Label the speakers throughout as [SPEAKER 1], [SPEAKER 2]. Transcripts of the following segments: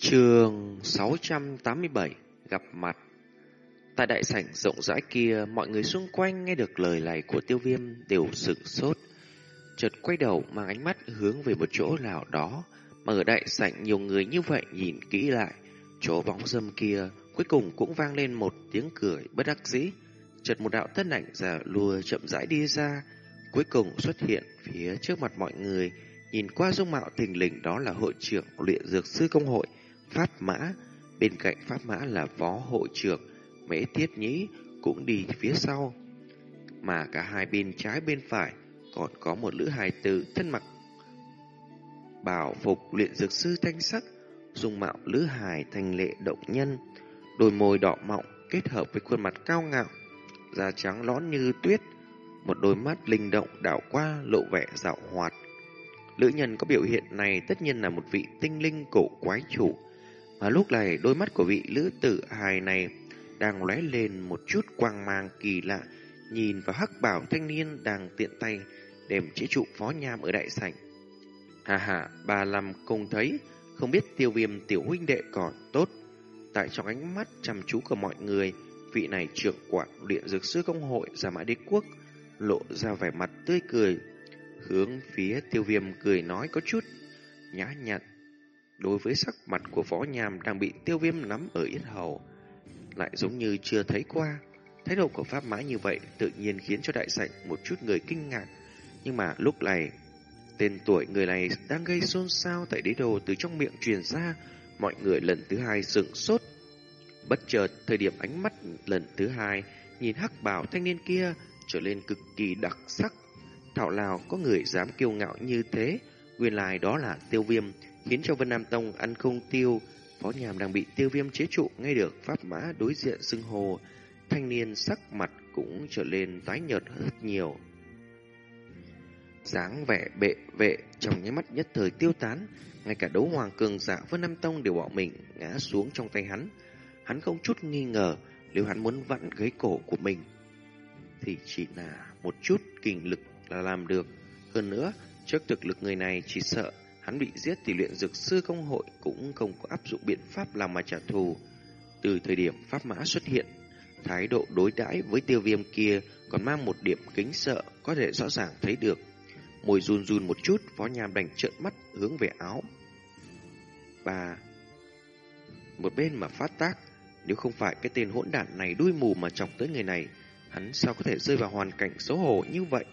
[SPEAKER 1] Trường 687 gặp mặt Tại đại sảnh rộng rãi kia, mọi người xung quanh nghe được lời này của tiêu viêm đều sửng sốt. Chợt quay đầu mang ánh mắt hướng về một chỗ nào đó, mà ở đại sảnh nhiều người như vậy nhìn kỹ lại. Chỗ bóng dâm kia cuối cùng cũng vang lên một tiếng cười bất đắc dĩ. Chợt một đạo thân ảnh già lùa chậm rãi đi ra, cuối cùng xuất hiện phía trước mặt mọi người. Nhìn qua dung mạo thình lình đó là hội trưởng luyện dược sư công hội Pháp Mã, bên cạnh Pháp Mã là phó hội trưởng Mễ Tiết Nhĩ cũng đi phía sau. Mà cả hai bên trái bên phải còn có một lữ hài tử thân mặc bảo phục luyện dược sư thanh sắc, dung mạo lữ hài thanh lệ động nhân, đôi môi đỏ mọng kết hợp với khuôn mặt cao ngạo, da trắng lõn như tuyết, một đôi mắt linh động đảo qua lộ vẻ dạo hoạt. Lữ nhân có biểu hiện này tất nhiên là một vị tinh linh cổ quái chủ, và lúc này đôi mắt của vị lữ tử hài này đang lóe lên một chút quang mang kỳ lạ, nhìn vào hắc bảo thanh niên đang tiện tay đem chế trụ phó nham ở đại sảnh. Hà hà, bà làm cùng thấy, không biết tiêu viêm tiểu huynh đệ còn tốt. Tại trong ánh mắt chăm chú của mọi người, vị này trưởng quản điện dược sư công hội Gia Mã Đế Quốc lộ ra vẻ mặt tươi cười, hướng phía tiêu viêm cười nói có chút nhã nhặn. Đối với sắc mặt của phó nhàm đang bị tiêu viêm nắm ở yết hầu, lại giống như chưa thấy qua. Thái độ của Pháp Mã như vậy tự nhiên khiến cho đại sảnh một chút người kinh ngạc. Nhưng mà lúc này, tên tuổi người này đang gây xôn xao tại đế đồ từ trong miệng truyền ra, mọi người lần thứ hai sửng sốt. Bất chợt, thời điểm ánh mắt lần thứ hai, nhìn hắc bảo thanh niên kia trở lên cực kỳ đặc sắc. Thảo nào có người dám kiêu ngạo như thế, nguyên lai đó là tiêu viêm, khiến cho Vân Nam Tông ăn không tiêu, Phó Nhàm đang bị tiêu viêm chế trụ ngay được pháp mã đối diện xưng hồ. Thanh niên sắc mặt cũng trở lên tái nhợt rất nhiều. dáng vẻ bệ vệ trong nháy mắt nhất thời tiêu tán, ngay cả đấu hoàng cường giả Vân Nam Tông đều bỏ mình ngã xuống trong tay hắn. Hắn không chút nghi ngờ nếu hắn muốn vặn gáy cổ của mình thì chỉ là một chút kinh lực là làm được. Hơn nữa, trước thực lực người này chỉ sợ Hắn bị giết thì luyện dược sư công hội cũng không có áp dụng biện pháp làm mà trả thù. Từ thời điểm pháp mã xuất hiện, thái độ đối đãi với tiêu viêm kia còn mang một điểm kính sợ có thể rõ ràng thấy được. Môi run run một chút, phó nham đành trợn mắt hướng về áo. Và một bên mà phát tác, nếu không phải cái tên hỗn đản này đuôi mù mà chọc tới người này, hắn sao có thể rơi vào hoàn cảnh xấu hổ như vậy?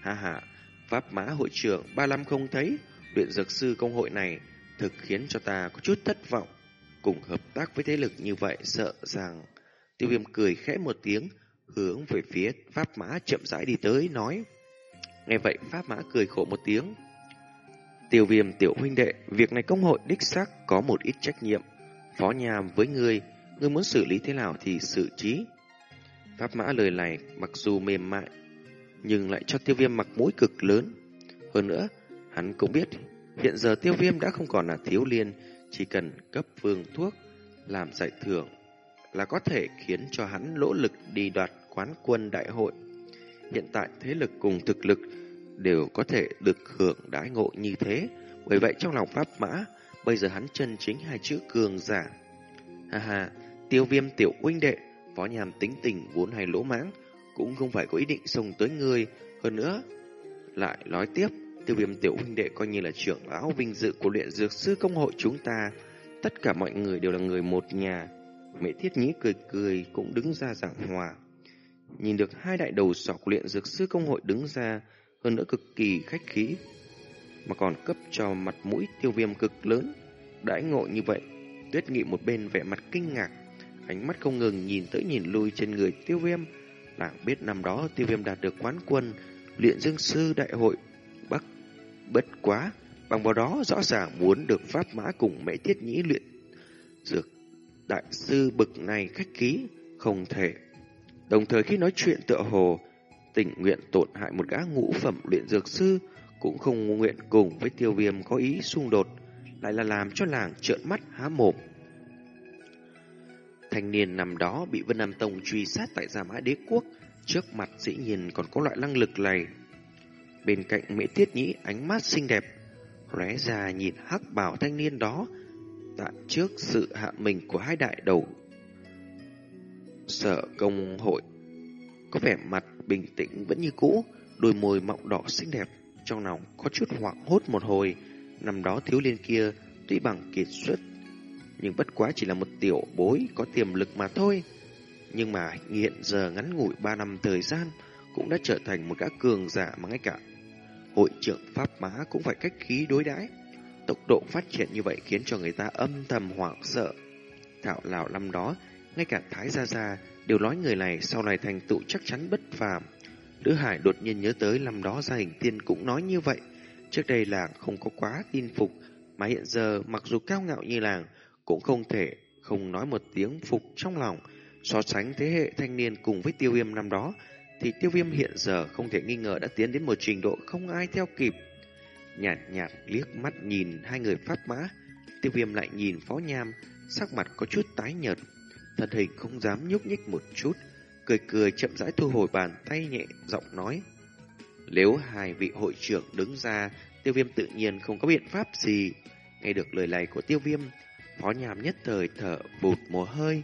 [SPEAKER 1] Ha ha, pháp mã hội trưởng ba năm không thấy, luyện dược sư công hội này thực khiến cho ta có chút thất vọng. Cùng hợp tác với thế lực như vậy sợ rằng tiêu viêm cười khẽ một tiếng, hướng về phía Pháp Mã chậm rãi đi tới, nói. Nghe vậy Pháp Mã cười khổ một tiếng. Tiêu viêm tiểu huynh đệ, việc này công hội đích xác có một ít trách nhiệm. Phó nhàm với ngươi, ngươi muốn xử lý thế nào thì xử trí. Pháp Mã lời này mặc dù mềm mại, nhưng lại cho tiêu viêm mặc mũi cực lớn. Hơn nữa, Hắn cũng biết, hiện giờ tiêu viêm đã không còn là thiếu liên, chỉ cần cấp phương thuốc, làm giải thưởng là có thể khiến cho hắn lỗ lực đi đoạt quán quân đại hội. Hiện tại thế lực cùng thực lực đều có thể được hưởng đãi ngộ như thế, bởi vậy trong lòng pháp mã, bây giờ hắn chân chính hai chữ cường giả. Ha ha, tiêu viêm tiểu huynh đệ, phó nhàm tính tình vốn hay lỗ mãng, cũng không phải có ý định xông tới ngươi, hơn nữa, lại nói tiếp, Tiêu viêm tiểu huynh đệ coi như là trưởng lão vinh dự của luyện dược sư công hội chúng ta. Tất cả mọi người đều là người một nhà. Mẹ thiết nhĩ cười cười cũng đứng ra giảng hòa. Nhìn được hai đại đầu sỏ của luyện dược sư công hội đứng ra, hơn nữa cực kỳ khách khí. Mà còn cấp cho mặt mũi tiêu viêm cực lớn. Đãi ngộ như vậy, tuyết nghị một bên vẻ mặt kinh ngạc. Ánh mắt không ngừng nhìn tới nhìn lui trên người tiêu viêm. Làng biết năm đó tiêu viêm đạt được quán quân, luyện dương sư đại hội Bất quá, bằng vào đó rõ ràng muốn được pháp mã cùng mễ tiết nhĩ luyện dược đại sư bực này khách ký, không thể. Đồng thời khi nói chuyện tựa hồ, tình nguyện tổn hại một gã ngũ phẩm luyện dược sư, cũng không nguyện cùng với tiêu viêm có ý xung đột, lại là làm cho làng trợn mắt há mồm. Thanh niên nằm đó bị Vân Nam Tông truy sát tại Gia Mã Đế Quốc, trước mặt dĩ nhiên còn có loại năng lực này. Bên cạnh Mễ Tiết Nhĩ ánh mắt xinh đẹp, lóe ra nhìn hắc bảo thanh niên đó, tại trước sự hạ mình của hai đại đầu sở công hội. Có vẻ mặt bình tĩnh vẫn như cũ, đôi môi mọng đỏ xinh đẹp, trong lòng có chút hoảng hốt một hồi. Năm đó thiếu liên kia tuy bằng kiệt xuất, nhưng bất quá chỉ là một tiểu bối có tiềm lực mà thôi. Nhưng mà hiện giờ ngắn ngủi 3 năm thời gian cũng đã trở thành một gã cường giả mà ngay cả hội trưởng Pháp Mã cũng phải cách khí đối đãi. Tốc độ phát triển như vậy khiến cho người ta âm thầm hoảng sợ. Thảo lào năm đó, ngay cả Thái Gia Gia đều nói người này sau này thành tựu chắc chắn bất phàm. Lữ Hải đột nhiên nhớ tới năm đó gia hình tiên cũng nói như vậy. Trước đây làng không có quá tin phục, mà hiện giờ mặc dù cao ngạo như làng, cũng không thể không nói một tiếng phục trong lòng. So sánh thế hệ thanh niên cùng với tiêu viêm năm đó, thì tiêu viêm hiện giờ không thể nghi ngờ đã tiến đến một trình độ không ai theo kịp. Nhạt nhạt liếc mắt nhìn hai người pháp mã, tiêu viêm lại nhìn phó nham, sắc mặt có chút tái nhợt, thân hình không dám nhúc nhích một chút, cười cười chậm rãi thu hồi bàn tay nhẹ, giọng nói. Nếu hai vị hội trưởng đứng ra, tiêu viêm tự nhiên không có biện pháp gì. Nghe được lời này của tiêu viêm, phó nhàm nhất thời thở vụt mồ hơi.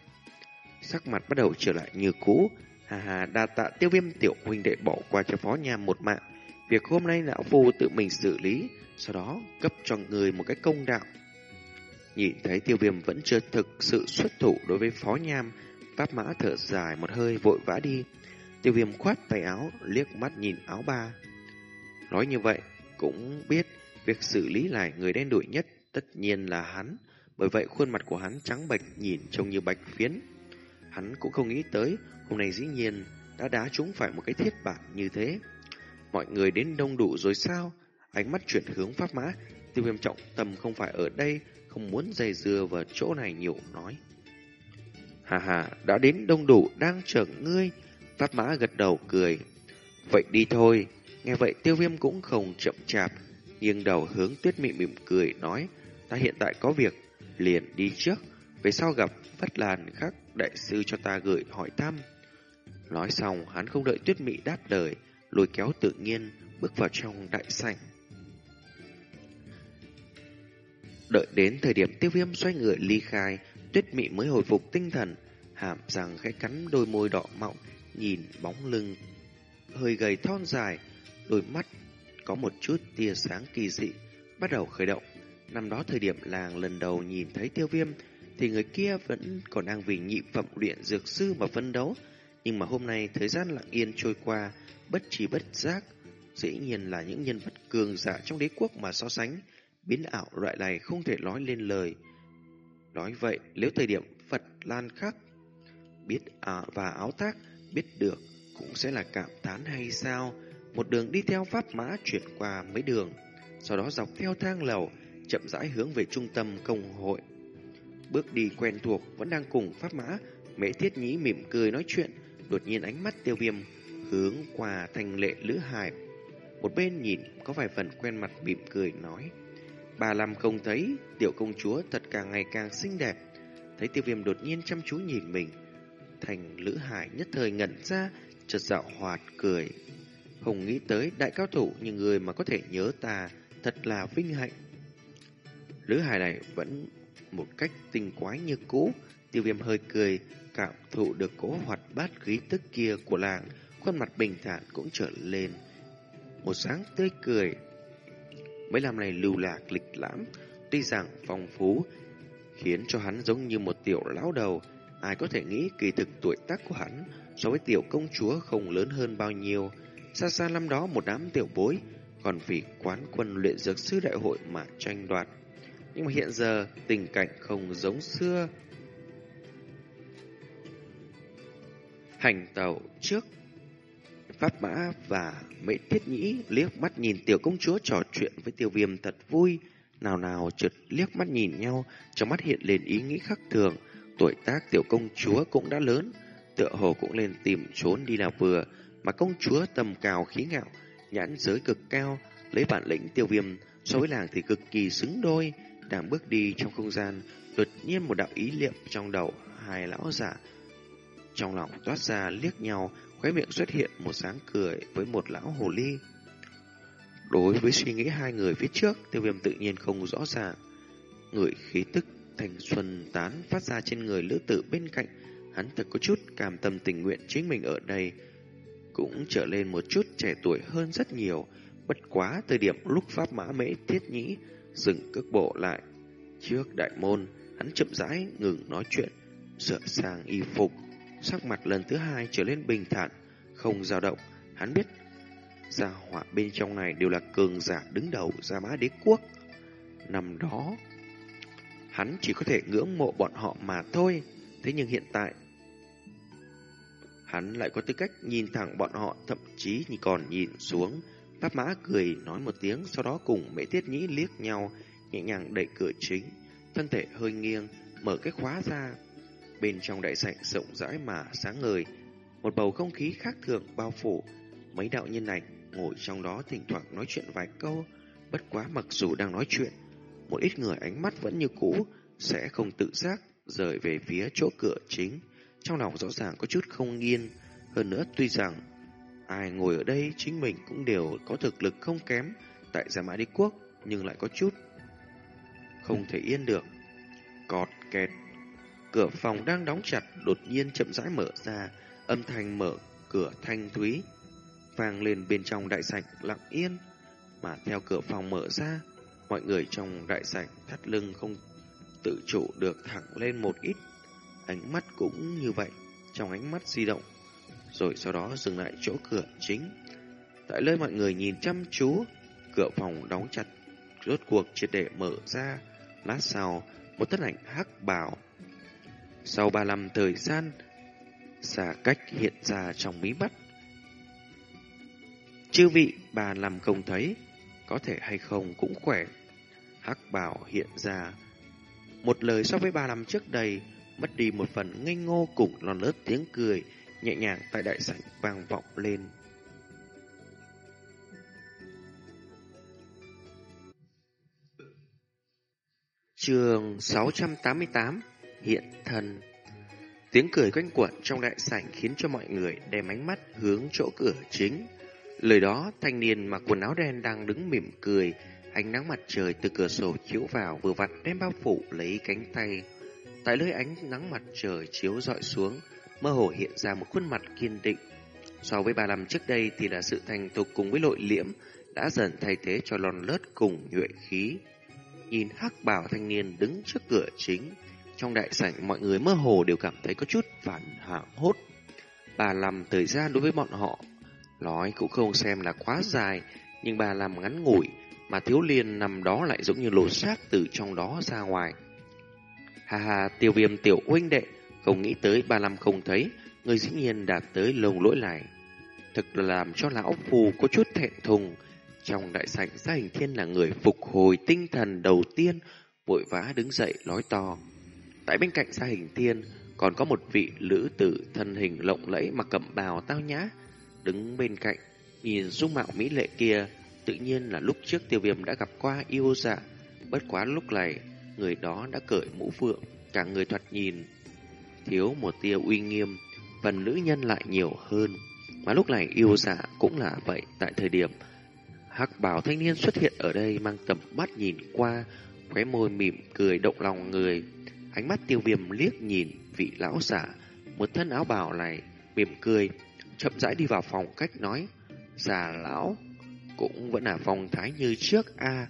[SPEAKER 1] Sắc mặt bắt đầu trở lại như cũ, Hà hà đa tạ tiêu viêm tiểu huynh đệ bỏ qua cho phó nham một mạng. Việc hôm nay lão phu tự mình xử lý, sau đó cấp cho người một cái công đạo. Nhìn thấy tiêu viêm vẫn chưa thực sự xuất thủ đối với phó nham, pháp mã thở dài một hơi vội vã đi. Tiêu viêm khoát tay áo, liếc mắt nhìn áo ba. Nói như vậy, cũng biết việc xử lý lại người đen đuổi nhất tất nhiên là hắn. Bởi vậy khuôn mặt của hắn trắng bệch nhìn trông như bạch phiến. Hắn cũng không nghĩ tới hôm nay dĩ nhiên đã đá trúng phải một cái thiết bản như thế. Mọi người đến đông đủ rồi sao? Ánh mắt chuyển hướng pháp mã, tiêu viêm trọng tâm không phải ở đây, không muốn dây dưa vào chỗ này nhiều nói. Hà hà, đã đến đông đủ, đang chờ ngươi. Pháp mã gật đầu cười. Vậy đi thôi. Nghe vậy tiêu viêm cũng không chậm chạp, nghiêng đầu hướng tuyết mị mỉm cười nói, ta hiện tại có việc, liền đi trước, về sau gặp Phất làn khác đại sư cho ta gửi hỏi thăm. Nói xong, hắn không đợi tuyết mị đáp lời, lùi kéo tự nhiên, bước vào trong đại sảnh. Đợi đến thời điểm tiêu viêm xoay người ly khai, tuyết mị mới hồi phục tinh thần, hàm răng khẽ cắn đôi môi đỏ mọng, nhìn bóng lưng hơi gầy thon dài, đôi mắt có một chút tia sáng kỳ dị, bắt đầu khởi động. Năm đó thời điểm làng lần đầu nhìn thấy tiêu viêm, thì người kia vẫn còn đang vì nhị phẩm luyện dược sư mà phân đấu. Nhưng mà hôm nay thời gian lặng yên trôi qua, bất trí bất giác, dĩ nhiên là những nhân vật cường giả trong đế quốc mà so sánh, biến ảo loại này không thể nói lên lời. Nói vậy, nếu thời điểm Phật Lan khắc biết à, và áo tác biết được cũng sẽ là cảm thán hay sao? Một đường đi theo pháp mã chuyển qua mấy đường, sau đó dọc theo thang lầu, chậm rãi hướng về trung tâm công hội. Bước đi quen thuộc vẫn đang cùng pháp mã, mẹ thiết nhĩ mỉm cười nói chuyện, đột nhiên ánh mắt tiêu viêm hướng qua thành lệ lữ hải. Một bên nhìn có vài phần quen mặt mỉm cười nói. Bà làm không thấy, tiểu công chúa thật càng ngày càng xinh đẹp. Thấy tiêu viêm đột nhiên chăm chú nhìn mình. Thành lữ hải nhất thời ngẩn ra, chợt dạo hoạt cười. Không nghĩ tới đại cao thủ như người mà có thể nhớ ta, thật là vinh hạnh. Lữ hải này vẫn một cách tinh quái như cũ, tiêu viêm hơi cười, cảm thụ được cố hoạt bát khí tức kia của làng, khuôn mặt bình thản cũng trở lên. Một sáng tươi cười. Mấy năm này lưu lạc lịch lãm, tuy rằng phong phú, khiến cho hắn giống như một tiểu lão đầu. Ai có thể nghĩ kỳ thực tuổi tác của hắn so với tiểu công chúa không lớn hơn bao nhiêu. Xa xa năm đó một đám tiểu bối, còn vì quán quân luyện dược sư đại hội mà tranh đoạt. Nhưng mà hiện giờ tình cảnh không giống xưa. Hành tàu trước Pháp Mã và Mễ Thiết Nhĩ liếc mắt nhìn tiểu công chúa trò chuyện với tiêu viêm thật vui. Nào nào chợt liếc mắt nhìn nhau, trong mắt hiện lên ý nghĩ khác thường. Tuổi tác tiểu công chúa cũng đã lớn, tựa hồ cũng lên tìm trốn đi là vừa. Mà công chúa tầm cao khí ngạo, nhãn giới cực cao, lấy bản lĩnh tiêu viêm so với làng thì cực kỳ xứng đôi. Đang bước đi trong không gian, đột nhiên một đạo ý niệm trong đầu hai lão giả. Trong lòng toát ra liếc nhau, khóe miệng xuất hiện một sáng cười với một lão hồ ly. Đối với suy nghĩ hai người phía trước, tiêu viêm tự nhiên không rõ ràng. Người khí tức thành xuân tán phát ra trên người lữ tử bên cạnh, hắn thật có chút cảm tâm tình nguyện chính mình ở đây cũng trở lên một chút trẻ tuổi hơn rất nhiều. Bất quá thời điểm lúc pháp mã mễ thiết nhĩ dừng cước bộ lại trước đại môn, hắn chậm rãi ngừng nói chuyện, sợ sang y phục, sắc mặt lần thứ hai trở lên bình thản, không dao động. Hắn biết gia họa bên trong này đều là cường giả đứng đầu gia mã đế quốc. Năm đó, hắn chỉ có thể ngưỡng mộ bọn họ mà thôi. Thế nhưng hiện tại, hắn lại có tư cách nhìn thẳng bọn họ, thậm chí còn nhìn xuống. Pháp mã cười nói một tiếng, sau đó cùng mễ tiết nhĩ liếc nhau, nhẹ nhàng đẩy cửa chính, thân thể hơi nghiêng, mở cái khóa ra. Bên trong đại sảnh rộng rãi mà sáng ngời, một bầu không khí khác thường bao phủ. Mấy đạo nhân này ngồi trong đó thỉnh thoảng nói chuyện vài câu, bất quá mặc dù đang nói chuyện, một ít người ánh mắt vẫn như cũ, sẽ không tự giác rời về phía chỗ cửa chính. Trong lòng rõ ràng có chút không yên, hơn nữa tuy rằng ai ngồi ở đây chính mình cũng đều có thực lực không kém tại Gia Mã Đế Quốc, nhưng lại có chút không thể yên được. Cọt kẹt, cửa phòng đang đóng chặt đột nhiên chậm rãi mở ra, âm thanh mở cửa thanh thúy vang lên bên trong đại sảnh lặng yên, mà theo cửa phòng mở ra, mọi người trong đại sảnh thắt lưng không tự chủ được thẳng lên một ít. Ánh mắt cũng như vậy, trong ánh mắt di động, rồi sau đó dừng lại chỗ cửa chính. Tại nơi mọi người nhìn chăm chú, cửa phòng đóng chặt, rốt cuộc triệt để mở ra. Lát sau, một thân ảnh hắc bào sau ba năm thời gian, xa cách hiện ra trong mí mắt. Chư vị bà làm không thấy, có thể hay không cũng khỏe. Hắc bảo hiện ra. Một lời so với ba năm trước đây, mất đi một phần ngây ngô cùng lon lớt tiếng cười, nhẹ nhàng tại đại sảnh vang vọng lên. Trường 688 Hiện thân Tiếng cười quanh quẩn trong đại sảnh khiến cho mọi người đem ánh mắt hướng chỗ cửa chính. Lời đó, thanh niên mặc quần áo đen đang đứng mỉm cười, ánh nắng mặt trời từ cửa sổ chiếu vào vừa vặn đem bao phủ lấy cánh tay. Tại lưới ánh nắng mặt trời chiếu dọi xuống, mơ hồ hiện ra một khuôn mặt kiên định. So với ba năm trước đây thì là sự thành tục cùng với nội liễm đã dần thay thế cho lon lớt cùng nhuệ khí. Nhìn hắc bảo thanh niên đứng trước cửa chính, trong đại sảnh mọi người mơ hồ đều cảm thấy có chút phản hạng hốt. Bà làm thời gian đối với bọn họ, nói cũng không xem là quá dài, nhưng bà làm ngắn ngủi, mà thiếu liên nằm đó lại giống như lột xác từ trong đó ra ngoài. Hà hà, tiêu viêm tiểu huynh đệ, không nghĩ tới bà làm không thấy, người dĩ nhiên đạt tới lồng lỗi này. Thực là làm cho lão phù có chút thẹn thùng. Trong đại sảnh gia hình thiên là người phục hồi tinh thần đầu tiên, vội vã đứng dậy nói to. Tại bên cạnh gia hình thiên còn có một vị lữ tử thân hình lộng lẫy mặc cẩm bào tao nhã, đứng bên cạnh, nhìn dung mạo mỹ lệ kia, tự nhiên là lúc trước tiêu viêm đã gặp qua yêu dạ, bất quá lúc này người đó đã cởi mũ phượng, cả người thoạt nhìn thiếu một tia uy nghiêm, phần nữ nhân lại nhiều hơn. Mà lúc này yêu dạ cũng là vậy, tại thời điểm hắc bảo thanh niên xuất hiện ở đây mang tầm mắt nhìn qua, khóe môi mỉm cười động lòng người, ánh mắt tiêu viêm liếc nhìn vị lão giả, một thân áo bào này mỉm cười, chậm rãi đi vào phòng cách nói, già lão cũng vẫn là phong thái như trước a.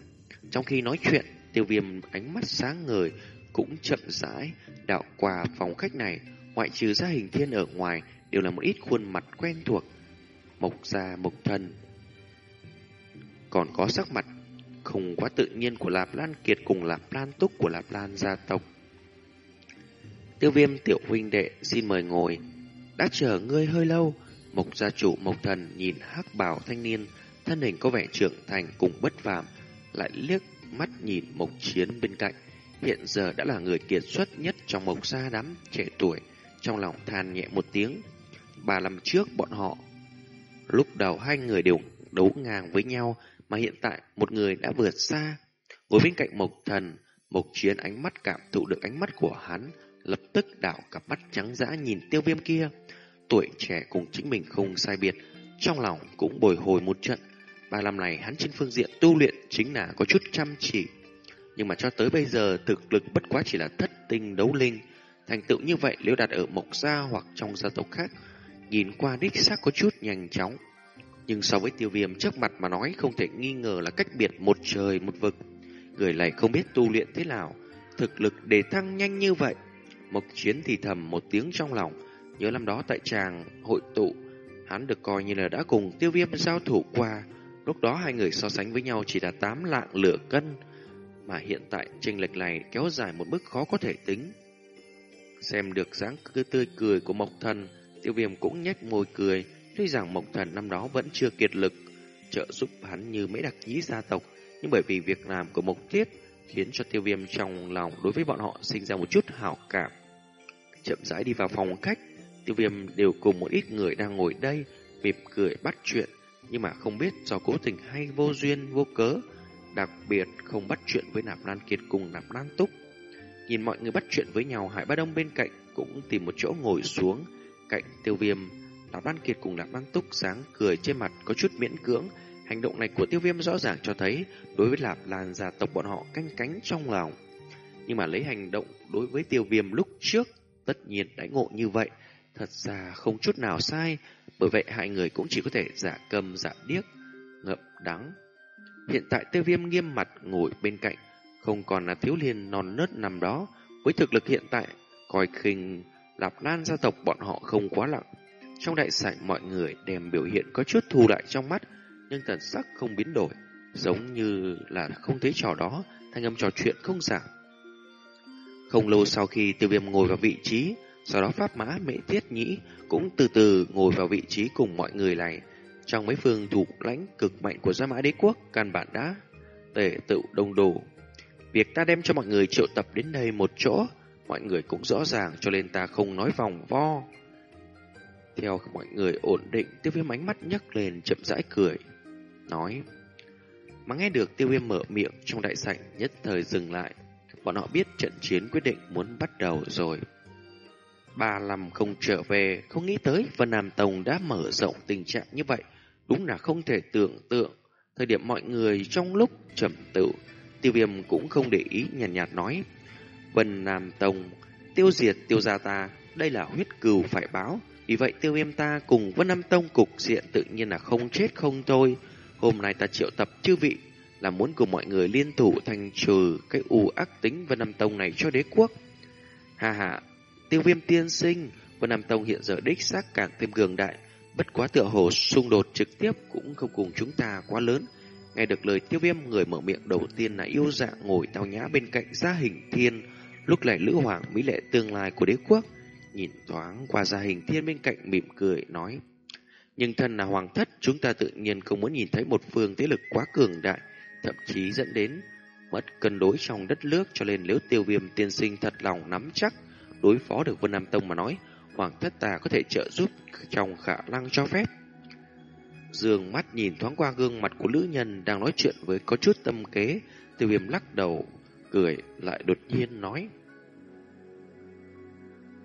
[SPEAKER 1] Trong khi nói chuyện, tiêu viêm ánh mắt sáng ngời cũng chậm rãi đạo qua phòng khách này, ngoại trừ ra hình thiên ở ngoài đều là một ít khuôn mặt quen thuộc. Mộc gia mộc thần Còn có sắc mặt không quá tự nhiên của Lạp Lan Kiệt cùng Lạp Lan Túc của Lạp Lan gia tộc. Tiêu viêm tiểu huynh đệ xin mời ngồi. Đã chờ ngươi hơi lâu, Mộc gia chủ Mộc Thần nhìn hắc bảo thanh niên, thân hình có vẻ trưởng thành cùng bất phàm, lại liếc mắt nhìn Mộc Chiến bên cạnh. Hiện giờ đã là người kiệt xuất nhất trong Mộc gia đám trẻ tuổi, trong lòng than nhẹ một tiếng. bà làm trước bọn họ, lúc đầu hai người đều đấu ngang với nhau, mà hiện tại một người đã vượt xa. Ngồi bên cạnh Mộc Thần, Mộc Chiến ánh mắt cảm thụ được ánh mắt của hắn, lập tức đảo cặp mắt trắng dã nhìn tiêu viêm kia tuổi trẻ cùng chính mình không sai biệt, trong lòng cũng bồi hồi một trận. Ba năm này hắn trên phương diện tu luyện chính là có chút chăm chỉ. Nhưng mà cho tới bây giờ thực lực bất quá chỉ là thất tinh đấu linh. Thành tựu như vậy nếu đặt ở Mộc Gia hoặc trong gia tộc khác, nhìn qua đích xác có chút nhanh chóng. Nhưng so với tiêu viêm trước mặt mà nói không thể nghi ngờ là cách biệt một trời một vực. Người này không biết tu luyện thế nào, thực lực để thăng nhanh như vậy. Mộc chiến thì thầm một tiếng trong lòng, nhớ năm đó tại tràng hội tụ, hắn được coi như là đã cùng tiêu viêm giao thủ qua. Lúc đó hai người so sánh với nhau chỉ là tám lạng lửa cân, mà hiện tại chênh lệch này kéo dài một mức khó có thể tính. Xem được dáng cứ tươi cười của Mộc Thần, tiêu viêm cũng nhếch môi cười, tuy rằng Mộc Thần năm đó vẫn chưa kiệt lực, trợ giúp hắn như mấy đặc nhí gia tộc, nhưng bởi vì việc làm của Mộc Tiết khiến cho tiêu viêm trong lòng đối với bọn họ sinh ra một chút hảo cảm. Chậm rãi đi vào phòng khách, tiêu viêm đều cùng một ít người đang ngồi đây, mỉm cười bắt chuyện, nhưng mà không biết do cố tình hay vô duyên vô cớ, đặc biệt không bắt chuyện với Nạp Lan Kiệt cùng Nạp Lan Túc. Nhìn mọi người bắt chuyện với nhau, Hải Ba Đông bên cạnh cũng tìm một chỗ ngồi xuống, cạnh tiêu viêm. Nạp Lan Kiệt cùng Nạp Lan Túc sáng cười trên mặt có chút miễn cưỡng, Hành động này của tiêu viêm rõ ràng cho thấy đối với Lạp Lan gia tộc bọn họ canh cánh trong lòng. Nhưng mà lấy hành động đối với tiêu viêm lúc trước, tất nhiên đãi ngộ như vậy, thật ra không chút nào sai, bởi vậy hai người cũng chỉ có thể giả cầm giả điếc, ngậm đắng. Hiện tại tiêu viêm nghiêm mặt ngồi bên cạnh, không còn là thiếu liên non nớt nằm đó, với thực lực hiện tại, coi khinh Lạp Lan gia tộc bọn họ không quá lặng. Trong đại sảnh mọi người đem biểu hiện có chút thu lại trong mắt, nhưng thần sắc không biến đổi, giống như là không thấy trò đó, thanh âm trò chuyện không giảm. Không lâu sau khi tiêu viêm ngồi vào vị trí, sau đó pháp mã mễ tiết nhĩ cũng từ từ ngồi vào vị trí cùng mọi người này. Trong mấy phương thủ lãnh cực mạnh của gia mã đế quốc, căn bản đã tể tựu đông đủ. Việc ta đem cho mọi người triệu tập đến đây một chỗ, mọi người cũng rõ ràng cho nên ta không nói vòng vo. Theo mọi người ổn định, tiêu viêm ánh mắt nhấc lên chậm rãi cười nói. Mà nghe được tiêu viêm mở miệng trong đại sảnh nhất thời dừng lại. Bọn họ biết trận chiến quyết định muốn bắt đầu rồi. Ba năm không trở về, không nghĩ tới Vân Nam Tông đã mở rộng tình trạng như vậy. Đúng là không thể tưởng tượng. Thời điểm mọi người trong lúc trầm tự, tiêu viêm cũng không để ý nhàn nhạt, nhạt nói. Vân Nam Tông, tiêu diệt tiêu gia ta, đây là huyết cừu phải báo. Vì vậy tiêu viêm ta cùng Vân Nam Tông cục diện tự nhiên là không chết không thôi. Hôm nay ta triệu tập chư vị là muốn cùng mọi người liên thủ thành trừ cái u ác tính Vân Nam Tông này cho đế quốc. Hà hà, tiêu viêm tiên sinh, Vân Nam Tông hiện giờ đích xác càng thêm cường đại, bất quá tựa hồ xung đột trực tiếp cũng không cùng chúng ta quá lớn. Nghe được lời tiêu viêm người mở miệng đầu tiên là yêu dạ ngồi tao nhã bên cạnh gia hình thiên, lúc này lữ hoàng mỹ lệ tương lai của đế quốc, nhìn thoáng qua gia hình thiên bên cạnh mỉm cười nói. Nhưng thân là hoàng thất, chúng ta tự nhiên không muốn nhìn thấy một phương thế lực quá cường đại, thậm chí dẫn đến mất cân đối trong đất nước cho nên nếu tiêu viêm tiên sinh thật lòng nắm chắc đối phó được Vân Nam Tông mà nói, hoàng thất ta có thể trợ giúp trong khả năng cho phép. Dương mắt nhìn thoáng qua gương mặt của nữ nhân đang nói chuyện với có chút tâm kế, tiêu viêm lắc đầu, cười lại đột nhiên nói.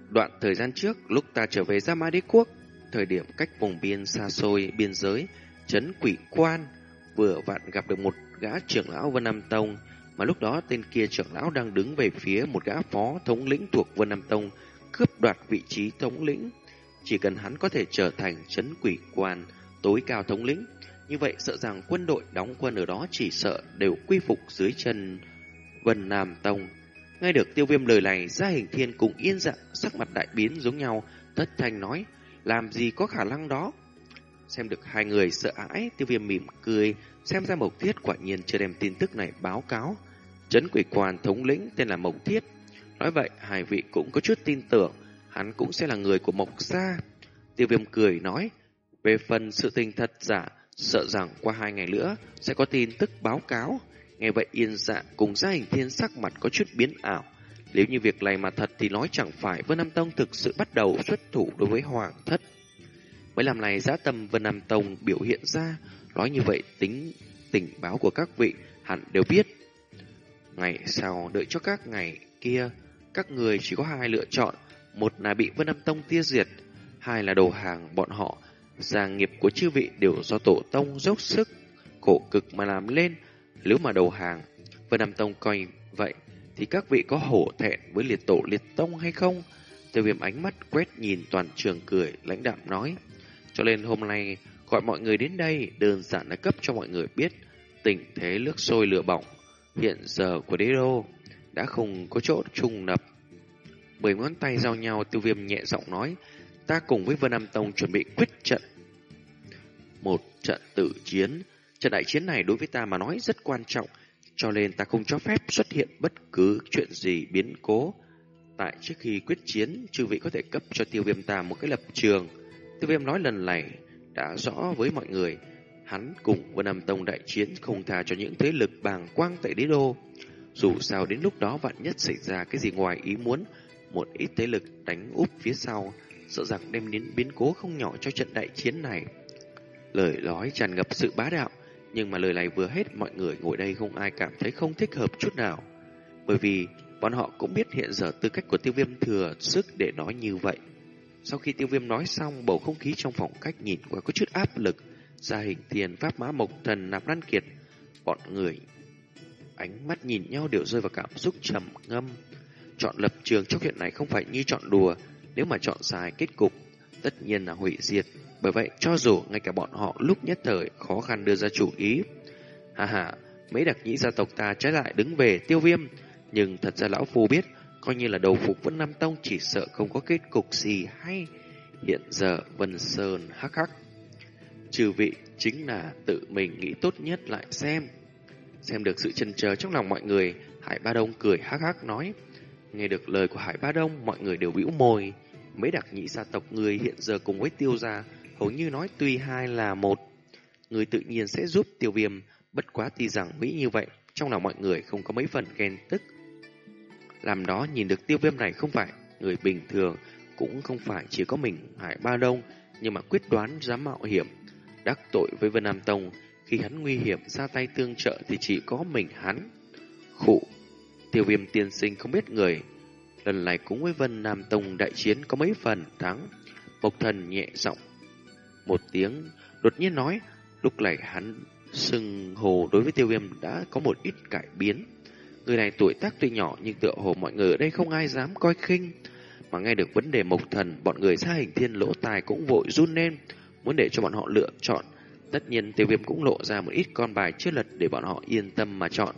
[SPEAKER 1] Đoạn thời gian trước, lúc ta trở về ra Ma Đế Quốc, thời điểm cách vùng biên xa xôi biên giới, chấn quỷ quan, vừa vặn gặp được một gã trưởng lão Vân Nam Tông, mà lúc đó tên kia trưởng lão đang đứng về phía một gã phó thống lĩnh thuộc Vân Nam Tông, cướp đoạt vị trí thống lĩnh. Chỉ cần hắn có thể trở thành chấn quỷ quan tối cao thống lĩnh, như vậy sợ rằng quân đội đóng quân ở đó chỉ sợ đều quy phục dưới chân Vân Nam Tông. Nghe được tiêu viêm lời này, gia hình thiên cùng yên dạ sắc mặt đại biến giống nhau, thất thanh nói, làm gì có khả năng đó. Xem được hai người sợ hãi, tiêu viêm mỉm cười, xem ra Mộc Thiết quả nhiên chưa đem tin tức này báo cáo. Trấn quỷ quan thống lĩnh tên là Mộc Thiết. Nói vậy, hai vị cũng có chút tin tưởng, hắn cũng sẽ là người của Mộc Gia. Tiêu viêm cười nói, về phần sự tình thật giả, sợ rằng qua hai ngày nữa sẽ có tin tức báo cáo. Nghe vậy yên dạ cùng gia hình thiên sắc mặt có chút biến ảo. Nếu như việc này mà thật thì nói chẳng phải Vân Nam Tông thực sự bắt đầu xuất thủ đối với Hoàng thất. Mới làm này giá tâm Vân Nam Tông biểu hiện ra, nói như vậy tính tình báo của các vị hẳn đều biết. Ngày sau đợi cho các ngày kia, các người chỉ có hai lựa chọn, một là bị Vân Nam Tông tiêu diệt, hai là đầu hàng bọn họ. Gia nghiệp của chư vị đều do tổ tông dốc sức, khổ cực mà làm lên, nếu mà đầu hàng Vân Nam Tông coi vậy thì các vị có hổ thẹn với liệt tổ liệt tông hay không? Tiêu viêm ánh mắt quét nhìn toàn trường cười, lãnh đạm nói. Cho nên hôm nay gọi mọi người đến đây đơn giản là cấp cho mọi người biết tình thế nước sôi lửa bỏng hiện giờ của đế đô đã không có chỗ trùng nập. Bởi ngón tay giao nhau tiêu viêm nhẹ giọng nói ta cùng với Vân Nam Tông chuẩn bị quyết trận. Một trận tử chiến, trận đại chiến này đối với ta mà nói rất quan trọng, cho nên ta không cho phép xuất hiện bất cứ chuyện gì biến cố. Tại trước khi quyết chiến, chư vị có thể cấp cho tiêu viêm ta một cái lập trường. Tiêu viêm nói lần này đã rõ với mọi người, hắn cùng Vân Nam Tông đại chiến không tha cho những thế lực bàng quang tại đế đô. Dù sao đến lúc đó vạn nhất xảy ra cái gì ngoài ý muốn, một ít thế lực đánh úp phía sau, sợ rằng đem đến biến cố không nhỏ cho trận đại chiến này. Lời nói tràn ngập sự bá đạo, nhưng mà lời này vừa hết mọi người ngồi đây không ai cảm thấy không thích hợp chút nào. Bởi vì bọn họ cũng biết hiện giờ tư cách của tiêu viêm thừa sức để nói như vậy. Sau khi tiêu viêm nói xong, bầu không khí trong phòng cách nhìn qua có chút áp lực, gia hình thiền pháp má mộc thần nạp lan kiệt. Bọn người ánh mắt nhìn nhau đều rơi vào cảm xúc trầm ngâm. Chọn lập trường trong hiện này không phải như chọn đùa, nếu mà chọn sai kết cục, tất nhiên là hủy diệt. Bởi vậy, cho dù ngay cả bọn họ lúc nhất thời khó khăn đưa ra chủ ý. Hà hà, mấy đặc nhĩ gia tộc ta trái lại đứng về tiêu viêm. Nhưng thật ra lão phu biết, coi như là đầu phục Vân Nam Tông chỉ sợ không có kết cục gì hay. Hiện giờ Vân Sơn hắc hắc. Trừ vị chính là tự mình nghĩ tốt nhất lại xem. Xem được sự chần chờ trong lòng mọi người, Hải Ba Đông cười hắc hắc nói. Nghe được lời của Hải Ba Đông, mọi người đều bĩu môi. Mấy đặc nhị gia tộc người hiện giờ cùng với tiêu gia, hầu như nói tuy hai là một. Người tự nhiên sẽ giúp tiêu viêm, bất quá thì rằng Mỹ như vậy, trong lòng mọi người không có mấy phần ghen tức. Làm đó nhìn được tiêu viêm này không phải người bình thường, cũng không phải chỉ có mình Hải Ba Đông, nhưng mà quyết đoán dám mạo hiểm, đắc tội với Vân Nam Tông. Khi hắn nguy hiểm ra tay tương trợ thì chỉ có mình hắn. Khụ, tiêu viêm tiên sinh không biết người lần này cũng với Vân Nam Tông đại chiến có mấy phần thắng. Mộc thần nhẹ giọng một tiếng, đột nhiên nói, lúc này hắn sừng hồ đối với tiêu viêm đã có một ít cải biến. Người này tuổi tác tuy nhỏ nhưng tựa hồ mọi người ở đây không ai dám coi khinh. Mà nghe được vấn đề mộc thần, bọn người xa hình thiên lỗ tài cũng vội run lên, muốn để cho bọn họ lựa chọn. Tất nhiên tiêu viêm cũng lộ ra một ít con bài chưa lật để bọn họ yên tâm mà chọn.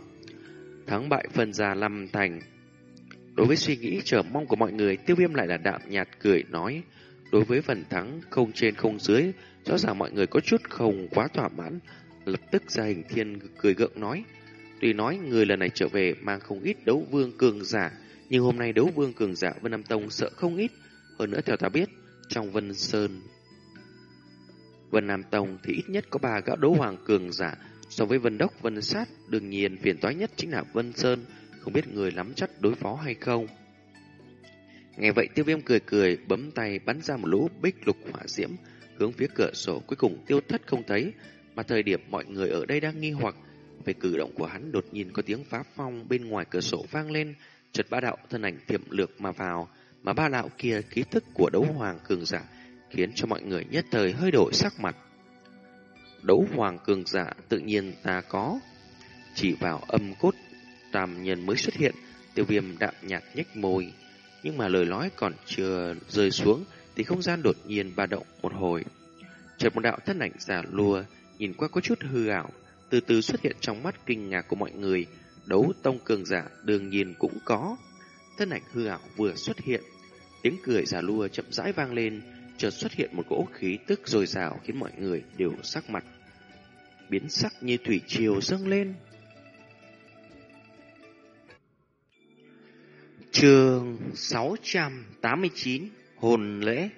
[SPEAKER 1] Thắng bại phân ra năm thành, Đối với suy nghĩ chờ mong của mọi người, tiêu viêm lại là đạm nhạt cười nói. Đối với phần thắng không trên không dưới, rõ ràng mọi người có chút không quá thỏa mãn. Lập tức gia hình thiên cười gượng nói. Tuy nói người lần này trở về mang không ít đấu vương cường giả, nhưng hôm nay đấu vương cường giả Vân Nam Tông sợ không ít. Hơn nữa theo ta biết, trong Vân Sơn, Vân Nam Tông thì ít nhất có ba gã đấu hoàng cường giả. So với Vân Đốc, Vân Sát, đương nhiên phiền toái nhất chính là Vân Sơn không biết người lắm chắc đối phó hay không. Nghe vậy tiêu viêm cười cười, bấm tay bắn ra một lũ bích lục hỏa diễm, hướng phía cửa sổ cuối cùng tiêu thất không thấy, mà thời điểm mọi người ở đây đang nghi hoặc về cử động của hắn đột nhiên có tiếng phá phong bên ngoài cửa sổ vang lên, chợt ba đạo thân ảnh tiệm lược mà vào, mà ba đạo kia ký thức của đấu hoàng cường giả khiến cho mọi người nhất thời hơi đổi sắc mặt. Đấu hoàng cường giả tự nhiên ta có, chỉ vào âm cốt tam nhân mới xuất hiện, tiêu viêm đạm nhạt nhếch môi. Nhưng mà lời nói còn chưa rơi xuống thì không gian đột nhiên ba động một hồi. Chợt một đạo thân ảnh giả lùa, nhìn qua có chút hư ảo, từ từ xuất hiện trong mắt kinh ngạc của mọi người. Đấu tông cường giả đương nhiên cũng có. Thân ảnh hư ảo vừa xuất hiện, tiếng cười giả lua chậm rãi vang lên, chợt xuất hiện một cỗ khí tức dồi dào khiến mọi người đều sắc mặt biến sắc như thủy triều dâng lên. Trường 689 Hồn lễ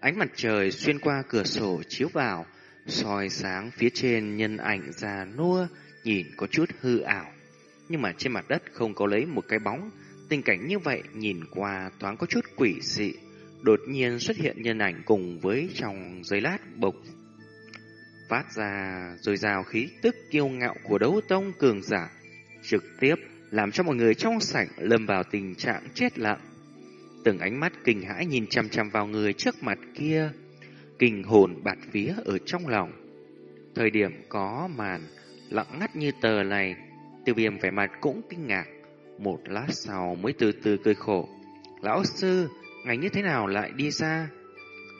[SPEAKER 1] Ánh mặt trời xuyên qua cửa sổ chiếu vào, soi sáng phía trên nhân ảnh già nua, nhìn có chút hư ảo. Nhưng mà trên mặt đất không có lấy một cái bóng, tình cảnh như vậy nhìn qua thoáng có chút quỷ dị. Đột nhiên xuất hiện nhân ảnh cùng với trong giấy lát bộc phát ra rồi rào khí tức kiêu ngạo của đấu tông cường giả, trực tiếp làm cho mọi người trong sảnh lâm vào tình trạng chết lặng. Từng ánh mắt kinh hãi nhìn chăm chăm vào người trước mặt kia, kinh hồn bạt vía ở trong lòng. Thời điểm có màn lặng ngắt như tờ này, Tiêu viêm vẻ mặt cũng kinh ngạc. Một lát sau mới từ từ cười khổ. Lão sư, ngày như thế nào lại đi xa?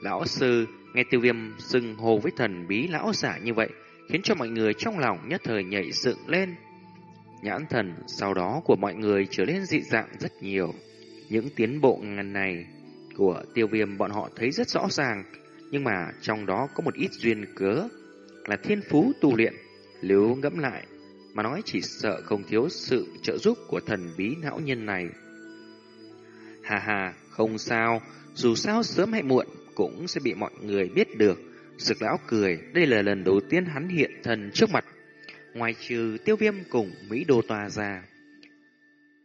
[SPEAKER 1] Lão sư nghe tiêu viêm xưng hồ với thần bí lão giả như vậy, khiến cho mọi người trong lòng nhất thời nhảy dựng lên. Nhãn thần sau đó của mọi người trở nên dị dạng rất nhiều. Những tiến bộ ngần này của tiêu viêm bọn họ thấy rất rõ ràng, nhưng mà trong đó có một ít duyên cớ là thiên phú tu luyện. Nếu ngẫm lại, mà nói chỉ sợ không thiếu sự trợ giúp của thần bí não nhân này. Hà hà, không sao, dù sao sớm hay muộn cũng sẽ bị mọi người biết được. Sực lão cười, đây là lần đầu tiên hắn hiện thần trước mặt. Ngoài trừ tiêu viêm cùng Mỹ Đô Tòa ra.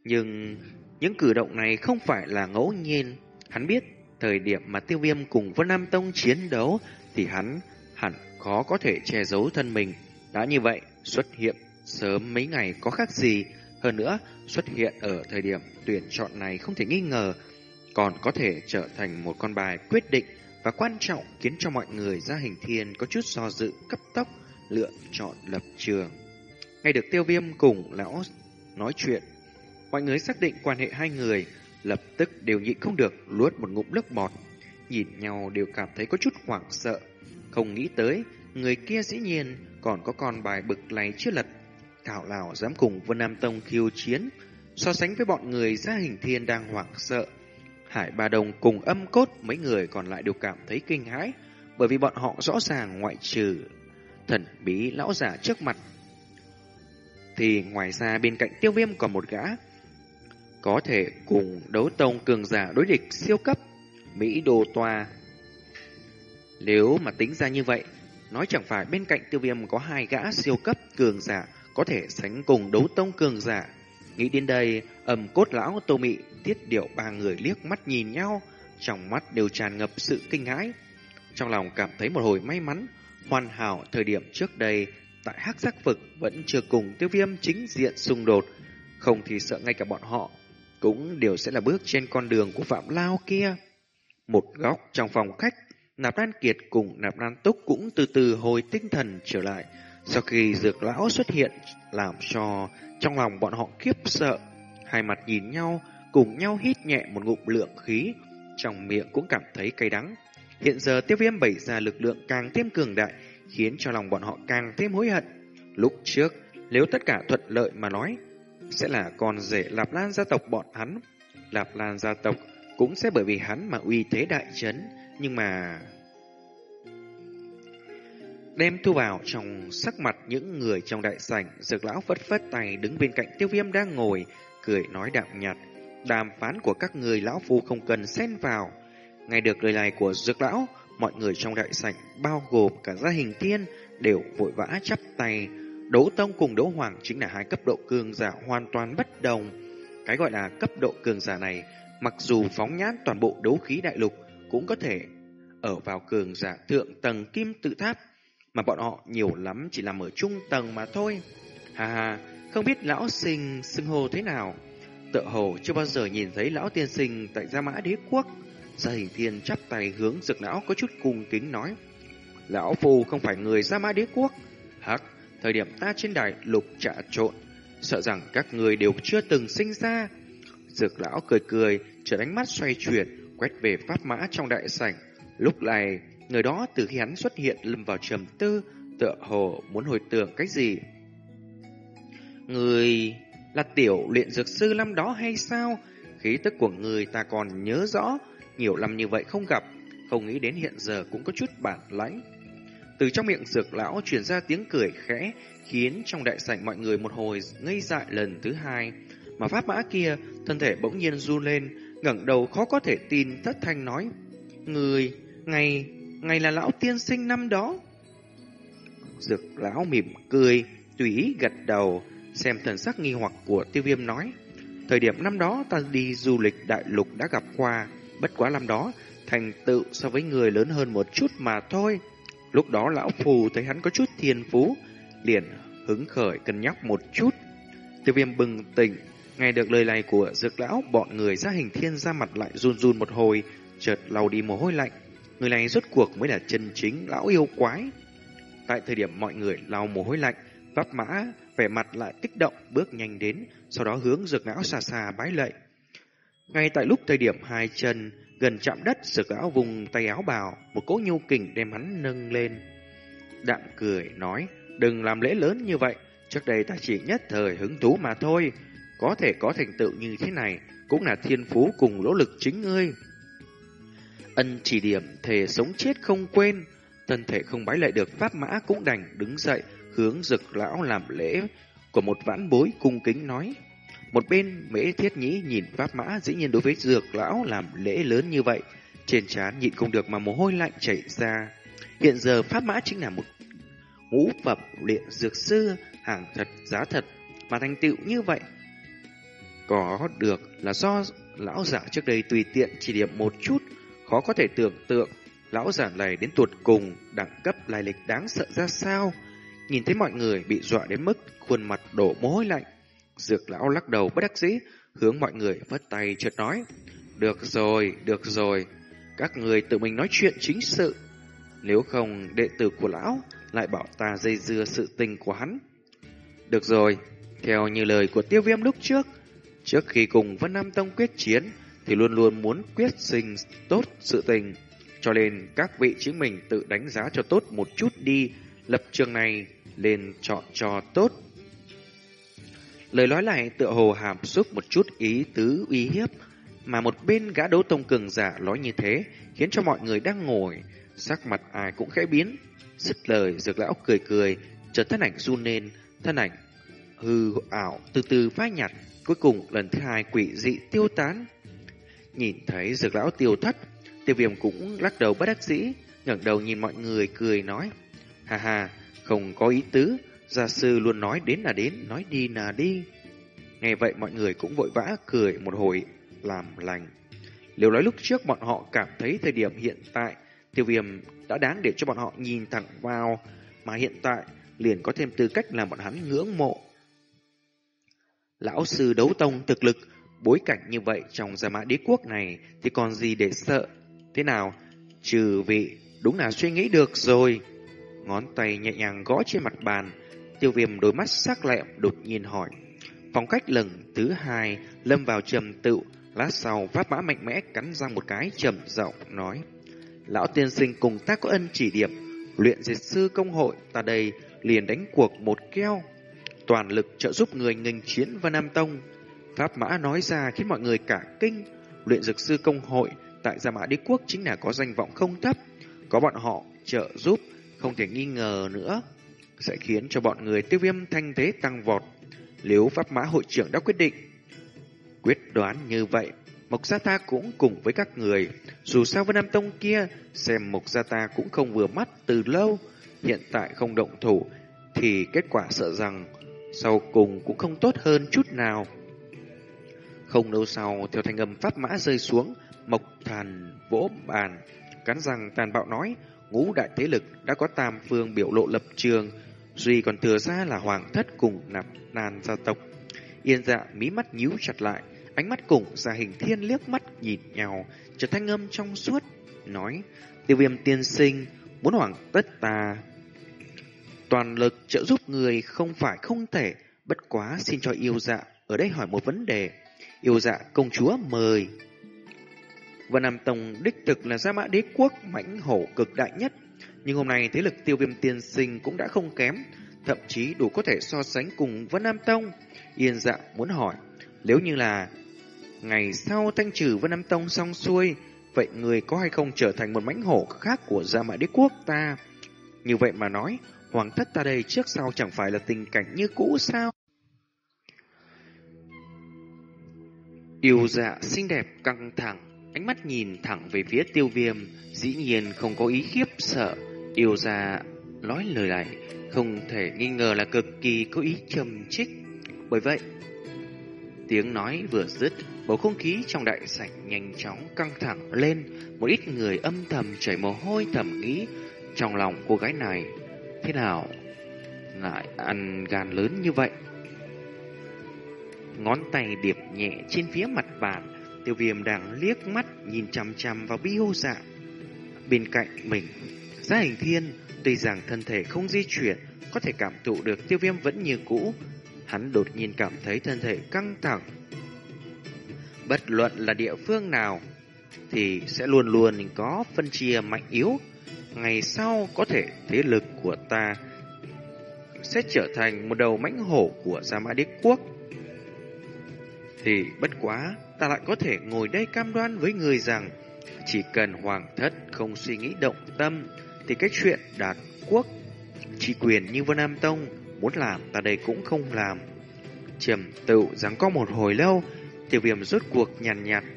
[SPEAKER 1] Nhưng những cử động này không phải là ngẫu nhiên. Hắn biết thời điểm mà tiêu viêm cùng Vân Nam Tông chiến đấu thì hắn hẳn khó có thể che giấu thân mình. Đã như vậy, xuất hiện sớm mấy ngày có khác gì. Hơn nữa, xuất hiện ở thời điểm tuyển chọn này không thể nghi ngờ, còn có thể trở thành một con bài quyết định và quan trọng khiến cho mọi người ra hình thiên có chút do dự cấp tốc lựa chọn lập trường. Ngay được tiêu viêm cùng lão nói chuyện, mọi người xác định quan hệ hai người, lập tức đều nhịn không được luốt một ngụm nước bọt, nhìn nhau đều cảm thấy có chút hoảng sợ, không nghĩ tới người kia dĩ nhiên còn có con bài bực này chưa lật. Thảo Lào dám cùng Vân Nam Tông khiêu chiến, so sánh với bọn người ra hình thiên đang hoảng sợ, Hải Ba Đồng cùng âm cốt mấy người còn lại đều cảm thấy kinh hãi bởi vì bọn họ rõ ràng ngoại trừ thần bí lão giả trước mặt. Thì ngoài ra bên cạnh tiêu viêm còn một gã có thể cùng đấu tông cường giả đối địch siêu cấp Mỹ Đô Toa. Nếu mà tính ra như vậy, nói chẳng phải bên cạnh tiêu viêm có hai gã siêu cấp cường giả có thể sánh cùng đấu tông cường giả. Nghĩ đến đây, ầm cốt lão tô mị Tiết điệu ba người liếc mắt nhìn nhau, trong mắt đều tràn ngập sự kinh hãi. Trong lòng cảm thấy một hồi may mắn, hoàn hảo thời điểm trước đây, tại hắc giác vực vẫn chưa cùng tiêu viêm chính diện xung đột, không thì sợ ngay cả bọn họ, cũng đều sẽ là bước trên con đường của Phạm Lao kia. Một góc trong phòng khách, Nạp Đan Kiệt cùng Nạp Đan Túc cũng từ từ hồi tinh thần trở lại. Sau khi dược lão xuất hiện, làm cho trong lòng bọn họ khiếp sợ, hai mặt nhìn nhau, cùng nhau hít nhẹ một ngụm lượng khí, trong miệng cũng cảm thấy cay đắng. Hiện giờ tiêu viêm bày ra lực lượng càng thêm cường đại, khiến cho lòng bọn họ càng thêm hối hận. Lúc trước, nếu tất cả thuận lợi mà nói, sẽ là con rể Lạp Lan gia tộc bọn hắn. Lạp Lan gia tộc cũng sẽ bởi vì hắn mà uy thế đại chấn, nhưng mà... Đem thu vào trong sắc mặt những người trong đại sảnh, dược lão phất phất tay đứng bên cạnh tiêu viêm đang ngồi, cười nói đạm nhạt. Đàm phán của các người lão phu không cần xen vào. Nghe được lời này của dược lão, mọi người trong đại sảnh, bao gồm cả gia hình thiên, đều vội vã chắp tay. Đấu Tông cùng Đấu Hoàng chính là hai cấp độ cường giả hoàn toàn bất đồng. Cái gọi là cấp độ cường giả này, mặc dù phóng nhãn toàn bộ đấu khí đại lục, cũng có thể ở vào cường giả thượng tầng kim tự tháp, mà bọn họ nhiều lắm chỉ làm ở trung tầng mà thôi. Hà hà, không biết lão sinh xưng hô thế nào tựa hồ chưa bao giờ nhìn thấy lão tiên sinh tại Gia Mã Đế Quốc. Gia hình thiên chắp tay hướng dực lão có chút cung kính nói. Lão phù không phải người Gia Mã Đế Quốc. Hắc, thời điểm ta trên đài lục trả trộn, sợ rằng các người đều chưa từng sinh ra. Dược lão cười cười, trở ánh mắt xoay chuyển, quét về pháp mã trong đại sảnh. Lúc này, người đó từ khi hắn xuất hiện lâm vào trầm tư, tựa hồ muốn hồi tưởng cái gì. Người là tiểu luyện dược sư năm đó hay sao? Khí tức của người ta còn nhớ rõ, nhiều năm như vậy không gặp, không nghĩ đến hiện giờ cũng có chút bản lãnh. Từ trong miệng dược lão truyền ra tiếng cười khẽ, khiến trong đại sảnh mọi người một hồi ngây dại lần thứ hai. Mà pháp mã kia, thân thể bỗng nhiên run lên, ngẩng đầu khó có thể tin thất thanh nói. Người, ngày, ngày là lão tiên sinh năm đó. Dược lão mỉm cười, tùy gật đầu, Xem thần sắc nghi hoặc của tiêu viêm nói. Thời điểm năm đó ta đi du lịch đại lục đã gặp qua. Bất quá năm đó, thành tựu so với người lớn hơn một chút mà thôi. Lúc đó lão phù thấy hắn có chút thiên phú, liền hứng khởi cân nhắc một chút. Tiêu viêm bừng tỉnh, nghe được lời này của dược lão, bọn người ra hình thiên ra mặt lại run run một hồi, chợt lau đi mồ hôi lạnh. Người này rốt cuộc mới là chân chính lão yêu quái. Tại thời điểm mọi người lau mồ hôi lạnh, vấp mã vẻ mặt lại kích động bước nhanh đến, sau đó hướng dược lão xa xa bái lệ Ngay tại lúc thời điểm hai chân gần chạm đất, sực lão vùng tay áo bào, một cỗ nhu kình đem hắn nâng lên. Đạm cười nói, đừng làm lễ lớn như vậy, trước đây ta chỉ nhất thời hứng thú mà thôi, có thể có thành tựu như thế này, cũng là thiên phú cùng nỗ lực chính ngươi. Ân chỉ điểm thể sống chết không quên, thân thể không bái lại được pháp mã cũng đành đứng dậy, hướng dực lão làm lễ của một vãn bối cung kính nói. Một bên mễ thiết nhĩ nhìn pháp mã dĩ nhiên đối với dược lão làm lễ lớn như vậy, trên trán nhịn không được mà mồ hôi lạnh chảy ra. Hiện giờ pháp mã chính là một ngũ phẩm luyện dược sư, hàng thật giá thật, mà thành tựu như vậy. Có được là do lão giả trước đây tùy tiện chỉ điểm một chút, khó có thể tưởng tượng lão giả này đến tuột cùng đẳng cấp lai lịch đáng sợ ra sao. Nhìn thấy mọi người bị dọa đến mức khuôn mặt đổ mồ hôi lạnh, dược lão lắc đầu bất đắc dĩ, hướng mọi người vất tay chợt nói: "Được rồi, được rồi, các người tự mình nói chuyện chính sự, nếu không đệ tử của lão lại bảo ta dây dưa sự tình của hắn." Được rồi, theo như lời của Tiêu Viêm lúc trước, trước khi cùng Vân Nam Tông quyết chiến thì luôn luôn muốn quyết sinh tốt sự tình, cho nên các vị chính mình tự đánh giá cho tốt một chút đi, lập trường này lên chọn cho tốt. Lời nói lại tựa hồ hàm xúc một chút ý tứ uy hiếp, mà một bên gã đấu tông cường giả nói như thế, khiến cho mọi người đang ngồi, sắc mặt ai cũng khẽ biến. Dứt lời, dược lão cười cười, chợt thân ảnh run lên, thân ảnh hư ảo từ từ phai nhạt, cuối cùng lần thứ hai quỷ dị tiêu tán. Nhìn thấy dược lão tiêu thất, tiêu viêm cũng lắc đầu bất đắc dĩ, ngẩng đầu nhìn mọi người cười nói, hà hà không có ý tứ, gia sư luôn nói đến là đến, nói đi là đi. Nghe vậy mọi người cũng vội vã cười một hồi làm lành. liệu nói lúc trước bọn họ cảm thấy thời điểm hiện tại tiêu viêm đã đáng để cho bọn họ nhìn thẳng vào, mà hiện tại liền có thêm tư cách làm bọn hắn ngưỡng mộ. Lão sư đấu tông thực lực, bối cảnh như vậy trong gia mã đế quốc này thì còn gì để sợ. Thế nào? Trừ vị, đúng là suy nghĩ được rồi. Ngón tay nhẹ nhàng gõ trên mặt bàn, tiêu viêm đôi mắt sắc lẹm đột nhiên hỏi. Phong cách lần thứ hai lâm vào trầm tự, lát sau pháp mã mạnh mẽ cắn răng một cái trầm giọng nói. Lão tiên sinh cùng ta có ân chỉ điểm, luyện diệt sư công hội ta đây liền đánh cuộc một keo toàn lực trợ giúp người nghênh chiến Vân Nam Tông. Pháp Mã nói ra khiến mọi người cả kinh, luyện dược sư công hội tại Gia Mã Đế Quốc chính là có danh vọng không thấp, có bọn họ trợ giúp, không thể nghi ngờ nữa, sẽ khiến cho bọn người tiêu viêm thanh thế tăng vọt. Nếu Pháp Mã hội trưởng đã quyết định, quyết đoán như vậy, Mộc Gia Ta cũng cùng với các người, dù sao Vân Nam Tông kia, xem Mộc Gia Ta cũng không vừa mắt từ lâu, hiện tại không động thủ, thì kết quả sợ rằng sau cùng cũng không tốt hơn chút nào. Không lâu sau, theo thanh âm pháp mã rơi xuống, Mộc Thần vỗ bàn, cắn răng tàn bạo nói, ngũ đại thế lực đã có tam phương biểu lộ lập trường, duy còn thừa ra là hoàng thất cùng nạp nàn gia tộc. Yên dạ mí mắt nhíu chặt lại, ánh mắt cùng gia hình thiên liếc mắt nhìn nhau, trở thanh âm trong suốt, nói, tiêu viêm tiên sinh, muốn hoàng tất ta Toàn lực trợ giúp người không phải không thể, bất quá xin cho yêu dạ ở đây hỏi một vấn đề. Yêu dạ công chúa mời. Vân Nam Tông đích thực là gia mã đế quốc mãnh hổ cực đại nhất, nhưng hôm nay thế lực tiêu viêm tiên sinh cũng đã không kém, thậm chí đủ có thể so sánh cùng Vân Nam Tông. Yên dạ muốn hỏi, nếu như là ngày sau thanh trừ Vân Nam Tông xong xuôi, vậy người có hay không trở thành một mãnh hổ khác của gia mã đế quốc ta? Như vậy mà nói, Hoàng thất ta đây trước sau chẳng phải là tình cảnh như cũ sao? Yêu dạ xinh đẹp căng thẳng, ánh mắt nhìn thẳng về phía tiêu viêm, dĩ nhiên không có ý khiếp sợ. Yêu ra nói lời này, không thể nghi ngờ là cực kỳ có ý trầm trích. Bởi vậy, tiếng nói vừa dứt, bầu không khí trong đại sảnh nhanh chóng căng thẳng lên, một ít người âm thầm chảy mồ hôi thầm nghĩ trong lòng cô gái này Thế nào lại ăn gan lớn như vậy? Ngón tay điệp nhẹ trên phía mặt bàn, tiêu viêm đang liếc mắt nhìn chằm chằm vào bi hô dạ. Bên cạnh mình, giá hình thiên, tuy rằng thân thể không di chuyển, có thể cảm thụ được tiêu viêm vẫn như cũ, Hắn đột nhiên cảm thấy thân thể căng thẳng. Bất luận là địa phương nào, thì sẽ luôn luôn có phân chia mạnh yếu. Ngày sau có thể thế lực của ta sẽ trở thành một đầu mãnh hổ của Gia Mã Đế Quốc. Thì bất quá, ta lại có thể ngồi đây cam đoan với người rằng chỉ cần hoàng thất không suy nghĩ động tâm thì cái chuyện đạt quốc chỉ quyền như Vân Nam Tông muốn làm ta đây cũng không làm. Trầm tự rằng có một hồi lâu, tiêu viêm rốt cuộc nhàn nhạt, nhạt.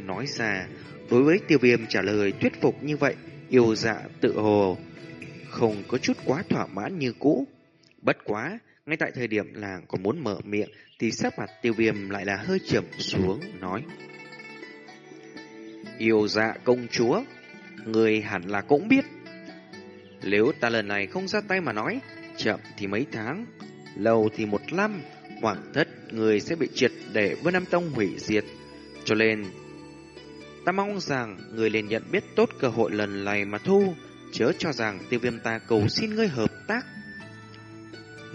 [SPEAKER 1] Nói ra, đối với tiêu viêm trả lời thuyết phục như vậy, yêu dạ tự hồ, không có chút quá thỏa mãn như cũ. Bất quá, ngay tại thời điểm làng còn muốn mở miệng thì sắc mặt tiêu viêm lại là hơi trầm xuống, nói. Yêu dạ công chúa, người hẳn là cũng biết. Nếu ta lần này không ra tay mà nói, chậm thì mấy tháng, lâu thì một năm, hoàng thất người sẽ bị triệt để Vân Nam Tông hủy diệt. Cho nên, ta mong rằng người liền nhận biết tốt cơ hội lần này mà thu, chớ cho rằng tiêu viêm ta cầu xin ngươi hợp tác.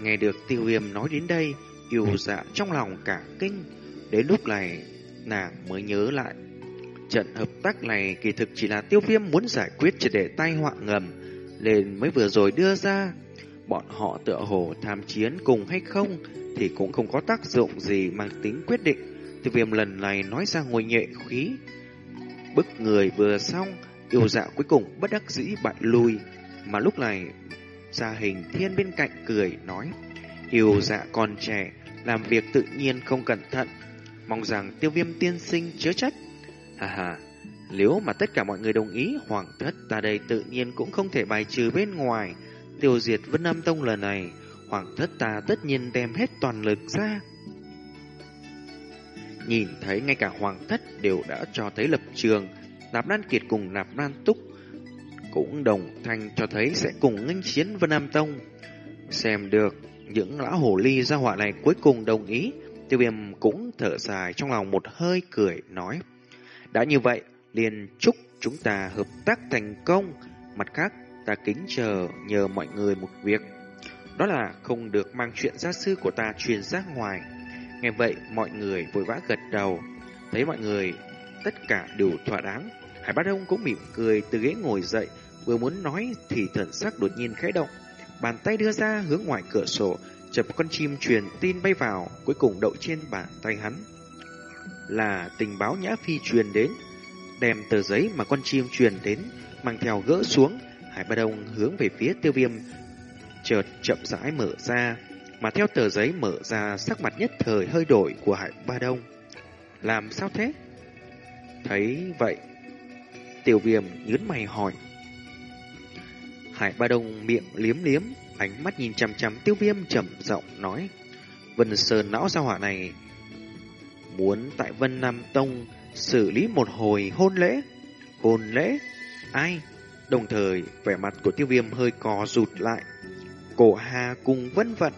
[SPEAKER 1] Nghe được tiêu viêm nói đến đây, yêu dạ trong lòng cả kinh, đến lúc này nàng mới nhớ lại Trận hợp tác này kỳ thực chỉ là tiêu viêm muốn giải quyết triệt để tai họa ngầm, nên mới vừa rồi đưa ra. Bọn họ tựa hồ tham chiến cùng hay không thì cũng không có tác dụng gì mang tính quyết định. Tiêu viêm lần này nói ra ngồi nhẹ khí. Bức người vừa xong, yêu dạ cuối cùng bất đắc dĩ bại lui. Mà lúc này, gia hình thiên bên cạnh cười nói, yêu dạ còn trẻ, làm việc tự nhiên không cẩn thận. Mong rằng tiêu viêm tiên sinh chứa trách. Hà hà, nếu mà tất cả mọi người đồng ý, hoàng thất ta đây tự nhiên cũng không thể bài trừ bên ngoài. Tiêu diệt Vân Nam Tông lần này, hoàng thất ta tất nhiên đem hết toàn lực ra. Nhìn thấy ngay cả hoàng thất đều đã cho thấy lập trường, Nạp Lan Kiệt cùng Nạp Lan Túc cũng đồng thanh cho thấy sẽ cùng nghênh chiến Vân Nam Tông. Xem được những lão hồ ly gia họa này cuối cùng đồng ý, tiêu viêm cũng thở dài trong lòng một hơi cười nói. Đã như vậy, liền chúc chúng ta hợp tác thành công. Mặt khác, ta kính chờ nhờ mọi người một việc. Đó là không được mang chuyện gia sư của ta truyền ra ngoài. Nghe vậy, mọi người vội vã gật đầu. Thấy mọi người, tất cả đều thỏa đáng. Hải Bát Đông cũng mỉm cười từ ghế ngồi dậy, vừa muốn nói thì thần sắc đột nhiên khẽ động. Bàn tay đưa ra hướng ngoài cửa sổ, chập con chim truyền tin bay vào, cuối cùng đậu trên bàn tay hắn là tình báo Nhã Phi truyền đến, đem tờ giấy mà con chim truyền đến, mang theo gỡ xuống, Hải Ba Đông hướng về phía tiêu viêm, chợt chậm rãi mở ra, mà theo tờ giấy mở ra sắc mặt nhất thời hơi đổi của Hải Ba Đông. Làm sao thế? Thấy vậy, tiêu viêm nhớn mày hỏi. Hải Ba Đông miệng liếm liếm, ánh mắt nhìn chằm chằm tiêu viêm trầm giọng nói. Vân Sơn não sao hỏa này muốn tại Vân Nam Tông xử lý một hồi hôn lễ. Hôn lễ? Ai? Đồng thời, vẻ mặt của tiêu viêm hơi cò rụt lại. Cổ Hà cùng vân vận